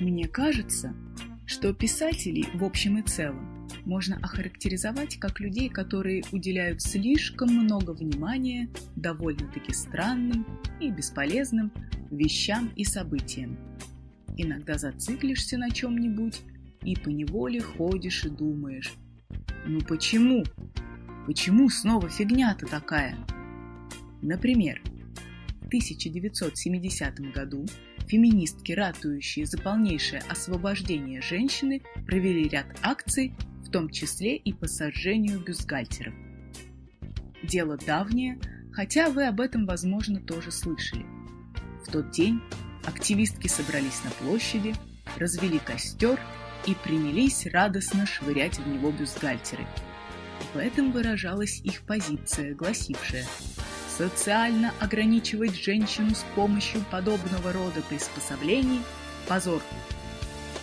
Мне кажется, что писателей в общем и целом можно охарактеризовать как людей, которые уделяют слишком много внимания довольно-таки странным и бесполезным вещам и событиям. Иногда зациклишься на чем-нибудь и поневоле ходишь и думаешь, ну почему? Почему снова фигня-то такая? Например, в 1970 году феминистки, ратующие за полнейшее освобождение женщины, провели ряд акций, в том числе и по сожжению бюстгальтеров. Дело давнее, хотя вы об этом, возможно, тоже слышали. В тот день активистки собрались на площади, развели костер и принялись радостно швырять в него бюстгальтеры. В этом выражалась их позиция, гласившая «Социально ограничивать женщину с помощью подобного рода приспособлений – позор».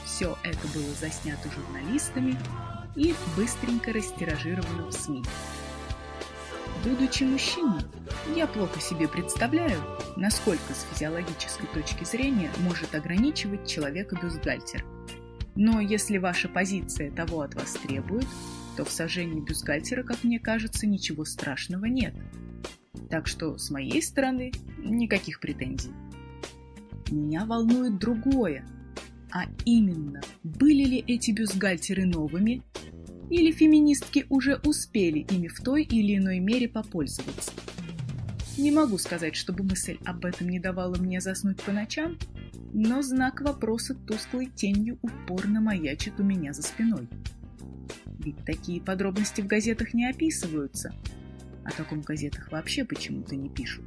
Все это было заснято журналистами и быстренько растиражировано в СМИ. Будучи мужчиной, я плохо себе представляю, насколько с физиологической точки зрения может ограничивать человека бюстгальтер – но если ваша позиция того от вас требует, то в сожжении бюстгальтера, как мне кажется, ничего страшного нет. Так что с моей стороны никаких претензий. Меня волнует другое. А именно, были ли эти бюстгальтеры новыми, или феминистки уже успели ими в той или иной мере попользоваться. Не могу сказать, чтобы мысль об этом не давала мне заснуть по ночам, но знак вопроса тусклой тенью упорно маячит у меня за спиной. Ведь такие подробности в газетах не описываются. О таком газетах вообще почему-то не пишут.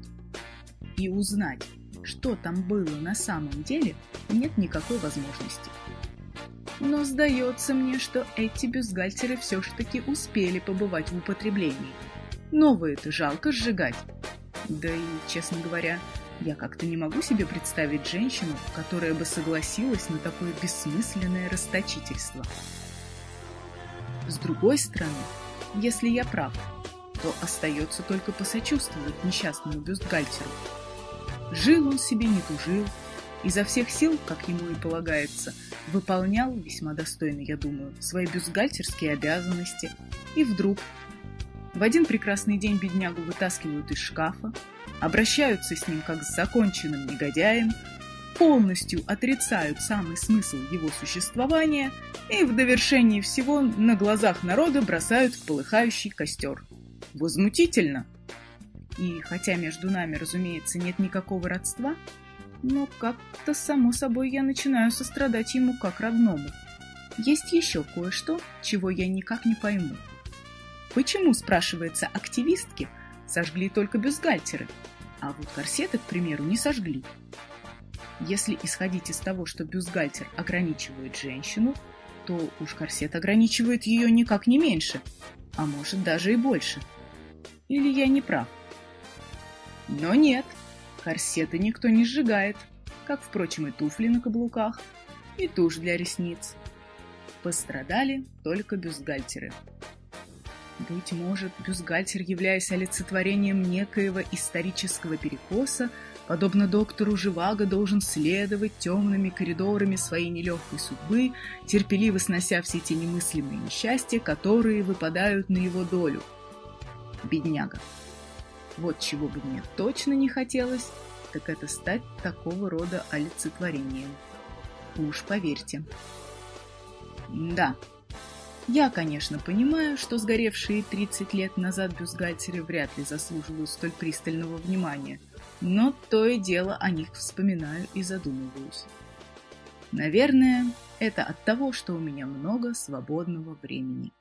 И узнать, что там было на самом деле, нет никакой возможности. Но сдается мне, что эти бюстгальтеры все ж таки успели побывать в употреблении. Новые-то жалко сжигать. Да и, честно говоря, я как-то не могу себе представить женщину, которая бы согласилась на такое бессмысленное расточительство. С другой стороны, если я прав, то остается только посочувствовать несчастному бюстгальтеру. Жил он себе, не тужил, изо всех сил, как ему и полагается, выполнял, весьма достойно, я думаю, свои бюстгальтерские обязанности, и вдруг в один прекрасный день беднягу вытаскивают из шкафа, обращаются с ним как с законченным негодяем, полностью отрицают самый смысл его существования и в довершении всего на глазах народа бросают в полыхающий костер. Возмутительно! И хотя между нами, разумеется, нет никакого родства, но как-то само собой я начинаю сострадать ему как родному. Есть еще кое-что, чего я никак не пойму. Почему, спрашивается, активистки сожгли только бюстгальтеры, а вот корсеты, к примеру, не сожгли. Если исходить из того, что бюстгальтер ограничивает женщину, то уж корсет ограничивает ее никак не меньше, а может даже и больше. Или я не прав? Но нет, корсеты никто не сжигает, как, впрочем, и туфли на каблуках, и тушь для ресниц. Пострадали только бюстгальтеры. Быть может, бюстгальтер, являясь олицетворением некоего исторического перекоса, подобно доктору Живаго, должен следовать темными коридорами своей нелегкой судьбы, терпеливо снося все эти немыслимые несчастья, которые выпадают на его долю. Бедняга. Вот чего бы мне точно не хотелось, так это стать такого рода олицетворением. Уж поверьте. Да, я, конечно, понимаю, что сгоревшие 30 лет назад бюстгальтеры вряд ли заслуживают столь пристального внимания, но то и дело о них вспоминаю и задумываюсь. Наверное, это от того, что у меня много свободного времени.